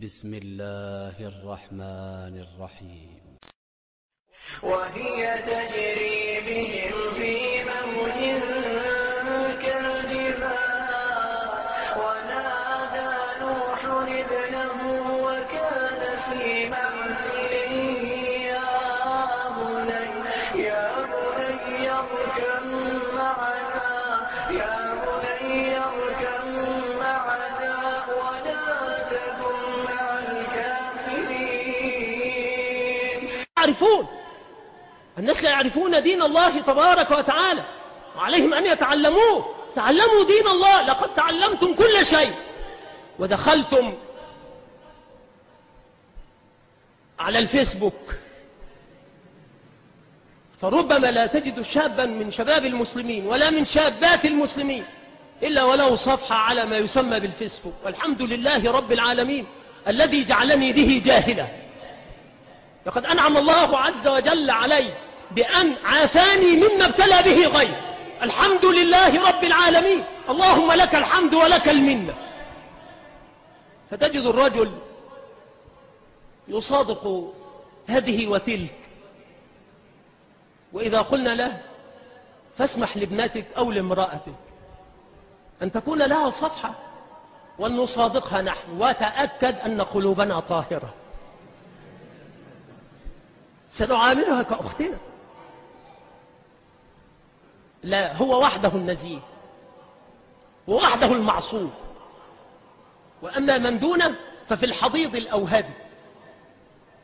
بسم الله الرحمن الرحيم. وهي تجري بهم في موج كالجبال. ونادى نوح ابنه وكان في معزل يا بني يا بني اركب يعرفون. الناس لا يعرفون دين الله تبارك وتعالى. وعليهم أن يتعلموه. تعلموا دين الله. لقد تعلمتم كل شيء. ودخلتم على الفيسبوك. فربما لا تجد شابا من شباب المسلمين ولا من شابات المسلمين إلا ولو صفحة على ما يسمى بالفيسبوك. والحمد لله رب العالمين الذي جعلني به جاهلا. لقد أنعم الله عز وجل علي بأن عافاني مما ابتلى به غير. الحمد لله رب العالمين. اللهم لك الحمد ولك المنة. فتجد الرجل يصادق هذه وتلك. وإذا قلنا له فاسمح لابنتك أو لامرأتك أن تكون لها صفحة وأن نصادقها نحن. وتأكد أن قلوبنا طاهرة. سنعاملها كأختنا. لا هو وحده النزيه ووحده المعصوم. وأما من دونه ففي الحضيض الأوهبي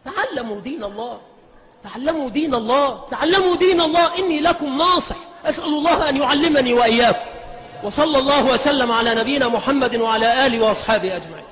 تعلموا دين الله تعلموا دين الله تعلموا دين الله إني لكم ناصح. أسأل الله أن يعلمني وإياكم. وصلى الله وسلم على نبينا محمد وعلى آله وأصحابه أجمعين.